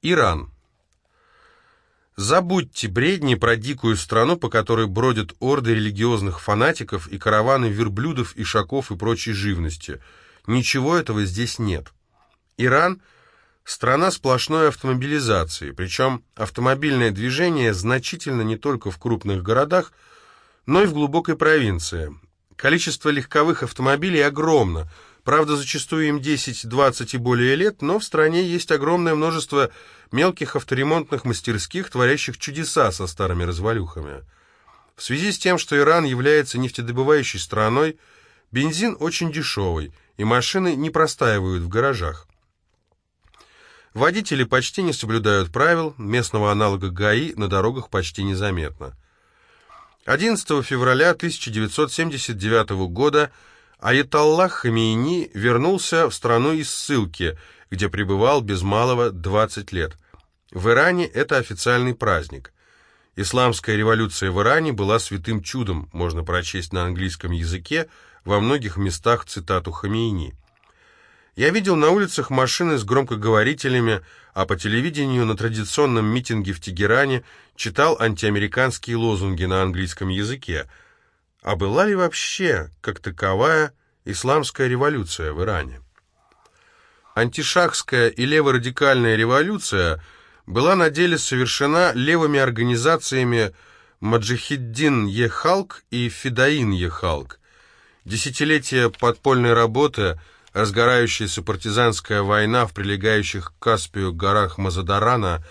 Иран. Забудьте бредни про дикую страну, по которой бродят орды религиозных фанатиков и караваны верблюдов, ишаков и прочей живности. Ничего этого здесь нет. Иран – страна сплошной автомобилизации, причем автомобильное движение значительно не только в крупных городах, но и в глубокой провинции. Количество легковых автомобилей огромно – Правда, зачастую им 10, 20 и более лет, но в стране есть огромное множество мелких авторемонтных мастерских, творящих чудеса со старыми развалюхами. В связи с тем, что Иран является нефтедобывающей страной, бензин очень дешевый, и машины не простаивают в гаражах. Водители почти не соблюдают правил, местного аналога ГАИ на дорогах почти незаметно. 11 февраля 1979 года Аятоллах Хамейни вернулся в страну из ссылки, где пребывал без малого 20 лет. В Иране это официальный праздник. Исламская революция в Иране была святым чудом, можно прочесть на английском языке, во многих местах цитату Хамейни. Я видел на улицах машины с громкоговорителями, а по телевидению на традиционном митинге в Тегеране читал антиамериканские лозунги на английском языке – а была ли вообще, как таковая, исламская революция в Иране? Антишахская и леворадикальная революция была на деле совершена левыми организациями Маджихиддин Ехалк и Фидаин Ехалк. Десятилетия подпольной работы, разгорающаяся партизанская война в прилегающих к Каспию горах Мазадарана,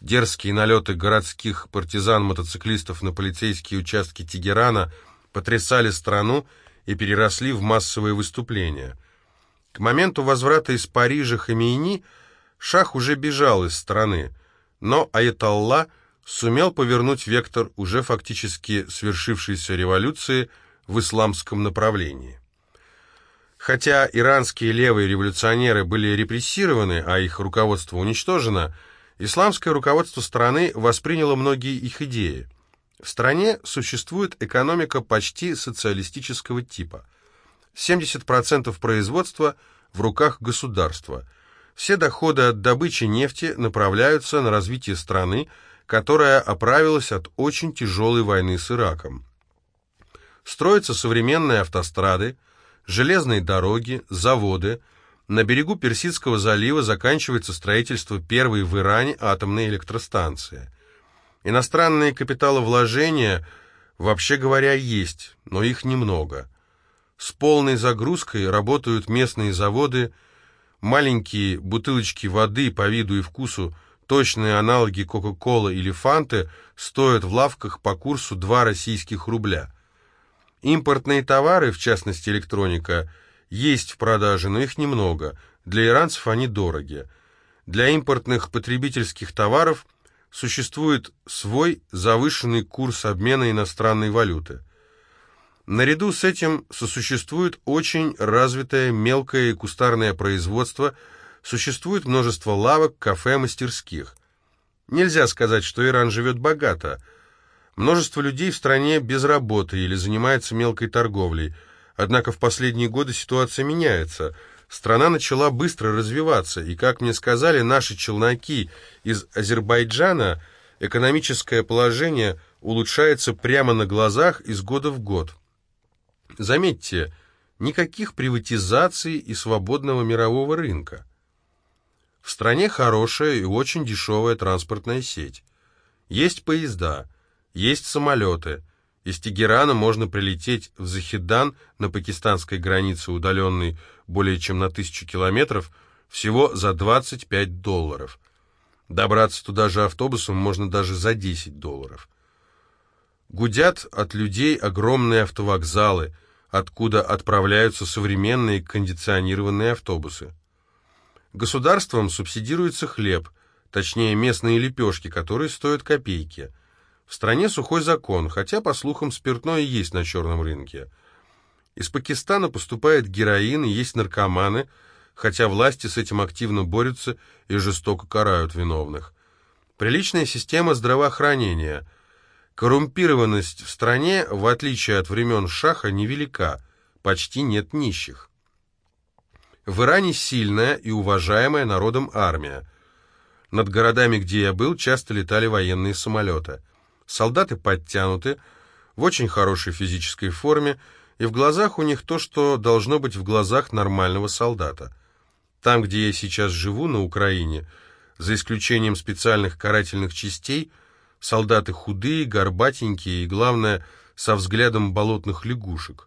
дерзкие налеты городских партизан-мотоциклистов на полицейские участки Тегерана – потрясали страну и переросли в массовые выступления. К моменту возврата из Парижа Хамейни Шах уже бежал из страны, но Аятолла сумел повернуть вектор уже фактически свершившейся революции в исламском направлении. Хотя иранские левые революционеры были репрессированы, а их руководство уничтожено, исламское руководство страны восприняло многие их идеи – в стране существует экономика почти социалистического типа. 70% производства в руках государства. Все доходы от добычи нефти направляются на развитие страны, которая оправилась от очень тяжелой войны с Ираком. Строятся современные автострады, железные дороги, заводы. На берегу Персидского залива заканчивается строительство первой в Иране атомной электростанции – Иностранные капиталовложения, вообще говоря, есть, но их немного. С полной загрузкой работают местные заводы, маленькие бутылочки воды по виду и вкусу, точные аналоги Кока-Колы или Фанты, стоят в лавках по курсу 2 российских рубля. Импортные товары, в частности электроника, есть в продаже, но их немного. Для иранцев они дороги. Для импортных потребительских товаров – существует свой завышенный курс обмена иностранной валюты. Наряду с этим сосуществует очень развитое мелкое и кустарное производство, существует множество лавок, кафе, мастерских. Нельзя сказать, что Иран живет богато. Множество людей в стране без работы или занимается мелкой торговлей. Однако в последние годы ситуация меняется – страна начала быстро развиваться, и, как мне сказали наши челноки из Азербайджана, экономическое положение улучшается прямо на глазах из года в год. Заметьте, никаких приватизаций и свободного мирового рынка. В стране хорошая и очень дешевая транспортная сеть. Есть поезда, есть самолеты. Из Тегерана можно прилететь в Захидан на пакистанской границе, удаленной более чем на тысячу километров, всего за 25 долларов. Добраться туда же автобусом можно даже за 10 долларов. Гудят от людей огромные автовокзалы, откуда отправляются современные кондиционированные автобусы. Государством субсидируется хлеб, точнее местные лепешки, которые стоят копейки. В стране сухой закон, хотя, по слухам, спиртное есть на черном рынке – из Пакистана поступает героин есть наркоманы, хотя власти с этим активно борются и жестоко карают виновных. Приличная система здравоохранения. Коррумпированность в стране, в отличие от времен Шаха, невелика, почти нет нищих. В Иране сильная и уважаемая народом армия. Над городами, где я был, часто летали военные самолеты. Солдаты подтянуты, в очень хорошей физической форме, и в глазах у них то, что должно быть в глазах нормального солдата. Там, где я сейчас живу, на Украине, за исключением специальных карательных частей, солдаты худые, горбатенькие и, главное, со взглядом болотных лягушек.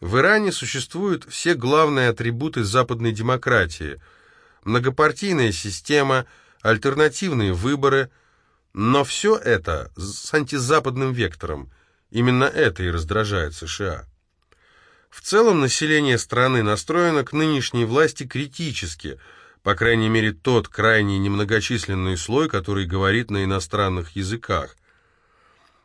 В Иране существуют все главные атрибуты западной демократии – многопартийная система, альтернативные выборы, но все это с антизападным вектором – Именно это и раздражает США. В целом население страны настроено к нынешней власти критически, по крайней мере тот крайне немногочисленный слой, который говорит на иностранных языках.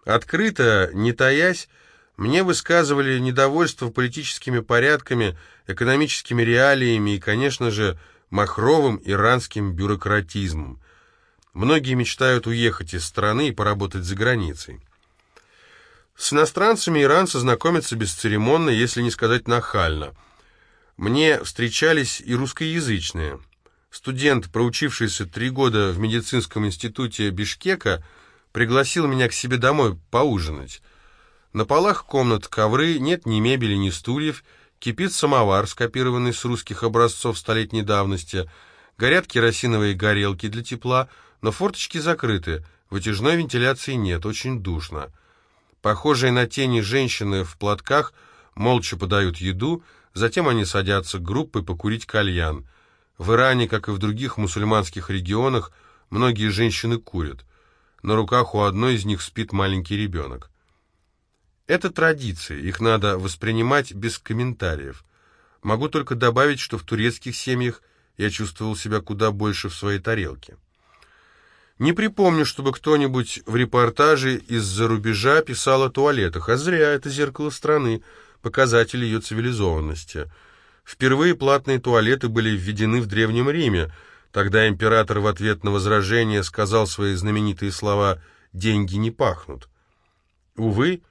Открыто, не таясь, мне высказывали недовольство политическими порядками, экономическими реалиями и, конечно же, махровым иранским бюрократизмом. Многие мечтают уехать из страны и поработать за границей. С иностранцами иранцы знакомятся бесцеремонно, если не сказать нахально. Мне встречались и русскоязычные. Студент, проучившийся три года в медицинском институте Бишкека, пригласил меня к себе домой поужинать. На полах комнат ковры, нет ни мебели, ни стульев, кипит самовар, скопированный с русских образцов столетней давности, горят керосиновые горелки для тепла, но форточки закрыты, вытяжной вентиляции нет, очень душно. Похожие на тени женщины в платках молча подают еду, затем они садятся группой покурить кальян. В Иране, как и в других мусульманских регионах, многие женщины курят. На руках у одной из них спит маленький ребенок. Это традиции, их надо воспринимать без комментариев. Могу только добавить, что в турецких семьях я чувствовал себя куда больше в своей тарелке. Не припомню, чтобы кто-нибудь в репортаже из-за рубежа писал о туалетах, а зря это зеркало страны, показатель ее цивилизованности. Впервые платные туалеты были введены в Древнем Риме. Тогда император в ответ на возражение сказал свои знаменитые слова «деньги не пахнут». Увы,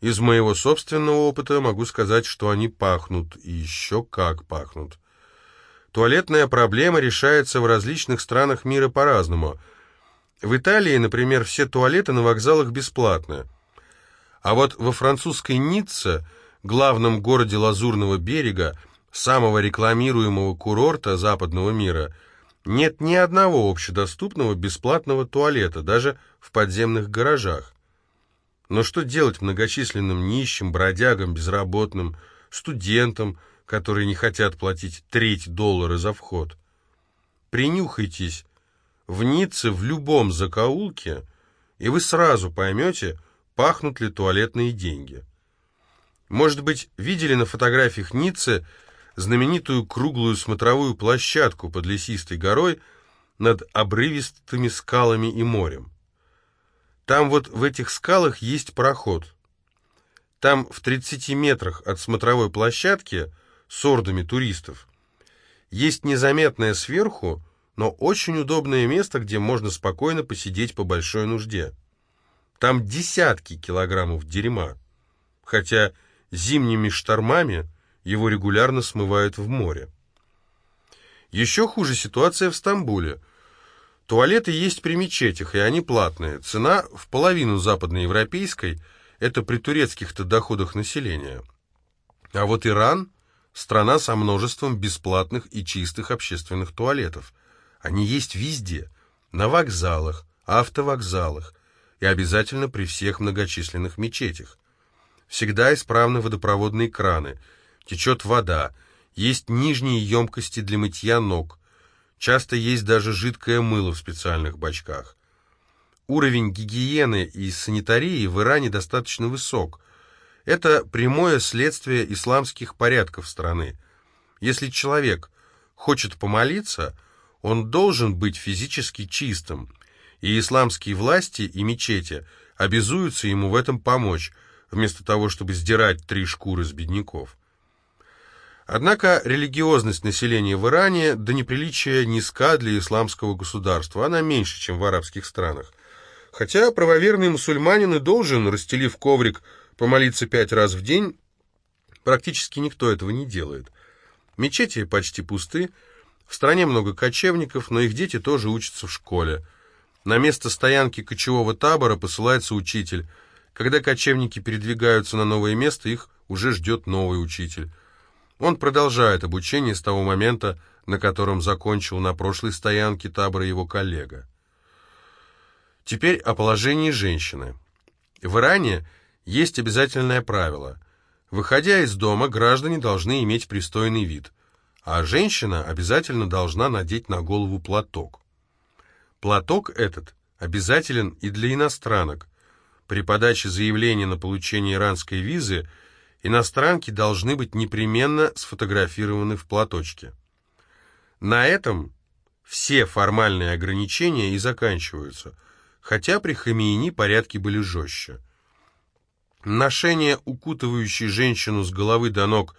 из моего собственного опыта могу сказать, что они пахнут, и еще как пахнут. Туалетная проблема решается в различных странах мира по-разному – в Италии, например, все туалеты на вокзалах бесплатны. А вот во французской Ницце, главном городе Лазурного берега, самого рекламируемого курорта западного мира, нет ни одного общедоступного бесплатного туалета, даже в подземных гаражах. Но что делать многочисленным нищим, бродягам, безработным, студентам, которые не хотят платить треть доллара за вход? Принюхайтесь в Ницце в любом закоулке, и вы сразу поймете, пахнут ли туалетные деньги. Может быть, видели на фотографиях Ниццы знаменитую круглую смотровую площадку под лесистой горой над обрывистыми скалами и морем. Там вот в этих скалах есть проход. Там в 30 метрах от смотровой площадки с ордами туристов есть незаметная сверху но очень удобное место, где можно спокойно посидеть по большой нужде. Там десятки килограммов дерьма, хотя зимними штормами его регулярно смывают в море. Еще хуже ситуация в Стамбуле. Туалеты есть при мечетях, и они платные. Цена в половину западноевропейской, это при турецких-то доходах населения. А вот Иран – страна со множеством бесплатных и чистых общественных туалетов – они есть везде, на вокзалах, автовокзалах и обязательно при всех многочисленных мечетях. Всегда исправны водопроводные краны, течет вода, есть нижние емкости для мытья ног, часто есть даже жидкое мыло в специальных бачках. Уровень гигиены и санитарии в Иране достаточно высок. Это прямое следствие исламских порядков страны. Если человек хочет помолиться – он должен быть физически чистым, и исламские власти и мечети обязуются ему в этом помочь, вместо того, чтобы сдирать три шкуры с бедняков. Однако религиозность населения в Иране до неприличия низка для исламского государства, она меньше, чем в арабских странах. Хотя правоверный мусульманин и должен, расстелив коврик, помолиться пять раз в день, практически никто этого не делает. Мечети почти пусты, В стране много кочевников, но их дети тоже учатся в школе. На место стоянки кочевого табора посылается учитель. Когда кочевники передвигаются на новое место, их уже ждет новый учитель. Он продолжает обучение с того момента, на котором закончил на прошлой стоянке табора его коллега. Теперь о положении женщины. В Иране есть обязательное правило. Выходя из дома, граждане должны иметь пристойный вид, а женщина обязательно должна надеть на голову платок. Платок этот обязателен и для иностранок. При подаче заявления на получение иранской визы иностранки должны быть непременно сфотографированы в платочке. На этом все формальные ограничения и заканчиваются, хотя при Хамиини порядки были жестче. Ношение укутывающей женщину с головы до ног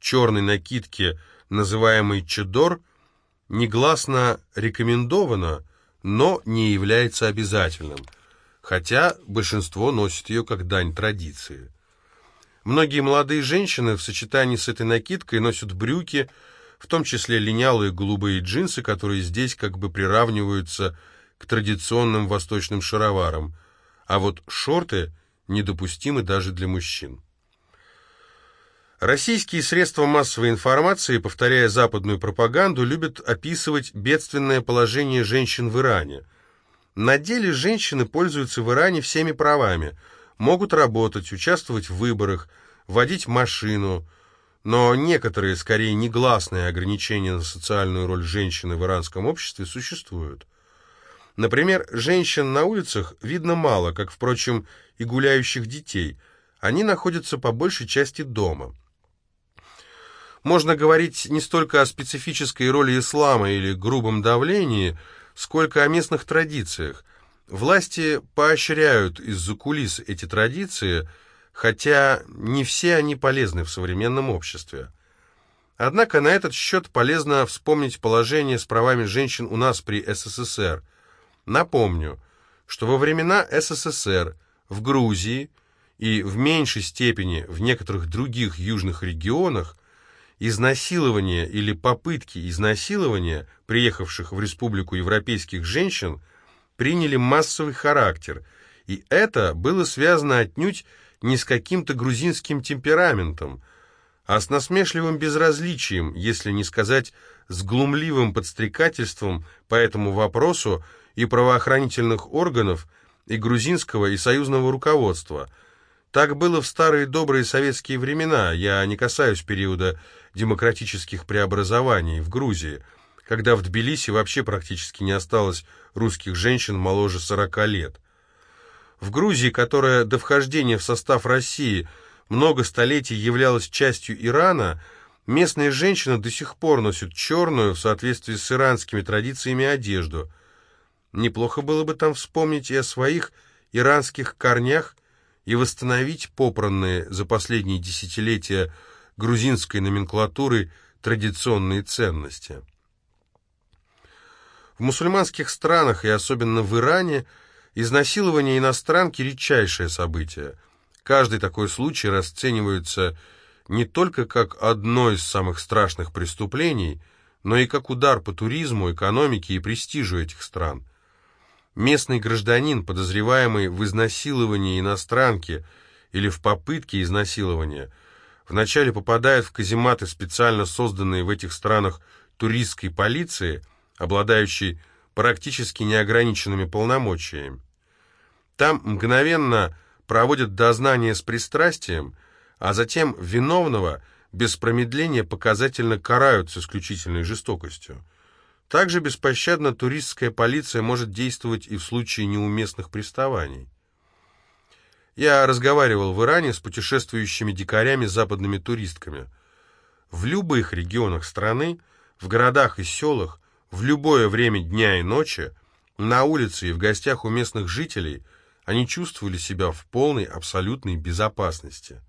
черной накидки, называемой чадор, негласно рекомендовано, но не является обязательным, хотя большинство носит ее как дань традиции. Многие молодые женщины в сочетании с этой накидкой носят брюки, в том числе линялые голубые джинсы, которые здесь как бы приравниваются к традиционным восточным шароварам, а вот шорты – недопустимы даже для мужчин. Российские средства массовой информации, повторяя западную пропаганду, любят описывать бедственное положение женщин в Иране. На деле женщины пользуются в Иране всеми правами, могут работать, участвовать в выборах, водить машину, но некоторые, скорее негласные ограничения на социальную роль женщины в иранском обществе существуют. Например, женщин на улицах видно мало, как, впрочем, и гуляющих детей. Они находятся по большей части дома. Можно говорить не столько о специфической роли ислама или грубом давлении, сколько о местных традициях. Власти поощряют из-за кулис эти традиции, хотя не все они полезны в современном обществе. Однако на этот счет полезно вспомнить положение с правами женщин у нас при СССР – Напомню, что во времена СССР в Грузии и в меньшей степени в некоторых других южных регионах изнасилование или попытки изнасилования приехавших в республику европейских женщин приняли массовый характер, и это было связано отнюдь не с каким-то грузинским темпераментом, а с насмешливым безразличием, если не сказать с глумливым подстрекательством по этому вопросу и правоохранительных органов, и грузинского, и союзного руководства. Так было в старые добрые советские времена, я не касаюсь периода демократических преобразований в Грузии, когда в Тбилиси вообще практически не осталось русских женщин моложе 40 лет. В Грузии, которая до вхождения в состав России много столетий являлась частью Ирана, местные женщины до сих пор носят черную, в соответствии с иранскими традициями, одежду – Неплохо было бы там вспомнить и о своих иранских корнях и восстановить попранные за последние десятилетия грузинской номенклатуры традиционные ценности. В мусульманских странах и особенно в Иране изнасилование иностранки – редчайшее событие. Каждый такой случай расценивается не только как одно из самых страшных преступлений, но и как удар по туризму, экономике и престижу этих стран – Местный гражданин, подозреваемый в изнасиловании иностранки или в попытке изнасилования, вначале попадает в казематы, специально созданные в этих странах туристской полиции, обладающей практически неограниченными полномочиями. Там мгновенно проводят дознание с пристрастием, а затем виновного без промедления показательно карают с исключительной жестокостью. Также беспощадно туристская полиция может действовать и в случае неуместных приставаний. Я разговаривал в Иране с путешествующими дикарями западными туристками. В любых регионах страны, в городах и селах, в любое время дня и ночи, на улице и в гостях у местных жителей они чувствовали себя в полной абсолютной безопасности.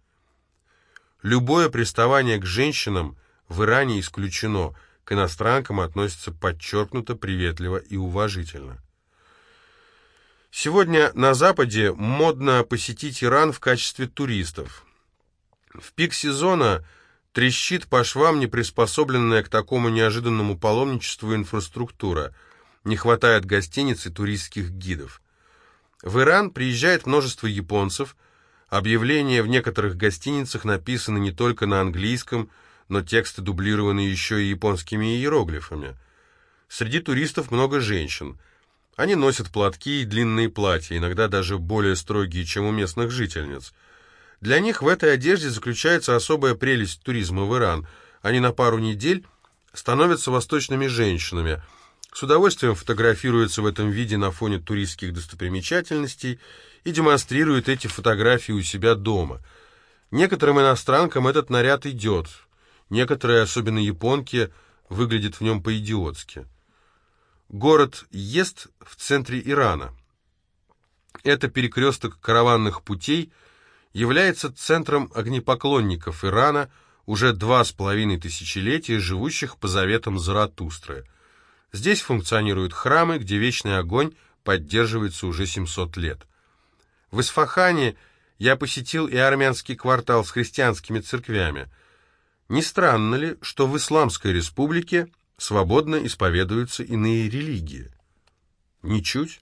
Любое приставание к женщинам в Иране исключено – к иностранкам относятся подчеркнуто приветливо и уважительно. Сегодня на Западе модно посетить Иран в качестве туристов. В пик сезона Трещит по швам неприспособленная к такому неожиданному паломничеству инфраструктура. Не хватает гостиниц и туристских гидов. В Иран приезжает множество японцев. Объявления в некоторых гостиницах написаны не только на английском, но тексты дублированы еще и японскими иероглифами. Среди туристов много женщин. Они носят платки и длинные платья, иногда даже более строгие, чем у местных жительниц. Для них в этой одежде заключается особая прелесть туризма в Иран. Они на пару недель становятся восточными женщинами, с удовольствием фотографируются в этом виде на фоне туристских достопримечательностей и демонстрируют эти фотографии у себя дома. Некоторым иностранкам этот наряд идет, некоторые, особенно японки, выглядят в нем по-идиотски. Город Ест в центре Ирана. Это перекресток караванных путей является центром огнепоклонников Ирана уже два с половиной тысячелетия, живущих по заветам Заратустры. Здесь функционируют храмы, где вечный огонь поддерживается уже 700 лет. В Исфахане я посетил и армянский квартал с христианскими церквями. Не странно ли, что в Исламской республике свободно исповедуются иные религии. Ничуть.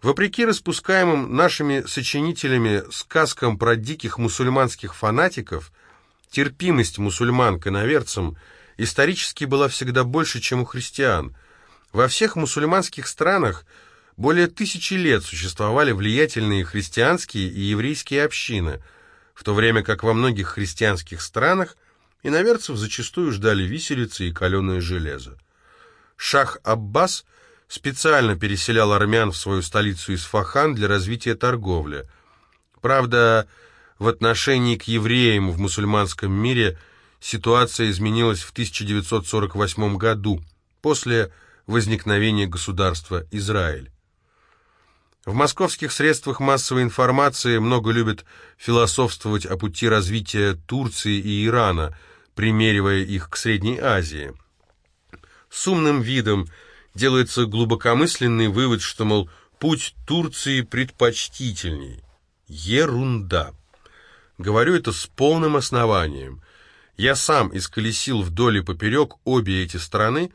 Вопреки распускаемым нашими сочинителями сказкам про диких мусульманских фанатиков, терпимость мусульман к иноверцам исторически была всегда больше, чем у христиан. Во всех мусульманских странах более тысячи лет существовали влиятельные христианские и еврейские общины, в то время как во многих христианских странах Иноверцев зачастую ждали виселицы и каленое железо. Шах Аббас специально переселял армян в свою столицу Исфахан для развития торговли. Правда, в отношении к евреям в мусульманском мире ситуация изменилась в 1948 году, после возникновения государства Израиль. В московских средствах массовой информации много любят философствовать о пути развития Турции и Ирана – примеривая их к Средней Азии. С умным видом делается глубокомысленный вывод, что, мол, путь Турции предпочтительней. Ерунда. Говорю это с полным основанием. Я сам исколесил вдоль и поперек обе эти страны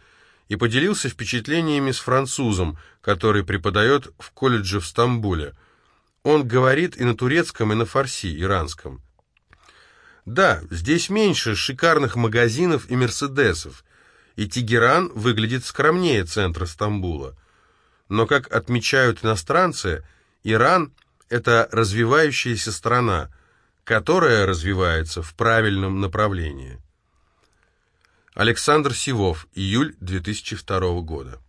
и поделился впечатлениями с французом, который преподает в колледже в Стамбуле. Он говорит и на турецком, и на фарси, иранском. Да, здесь меньше шикарных магазинов и мерседесов, и Тегеран выглядит скромнее центра Стамбула. Но, как отмечают иностранцы, Иран – это развивающаяся страна, которая развивается в правильном направлении. Александр Сивов, июль 2002 года.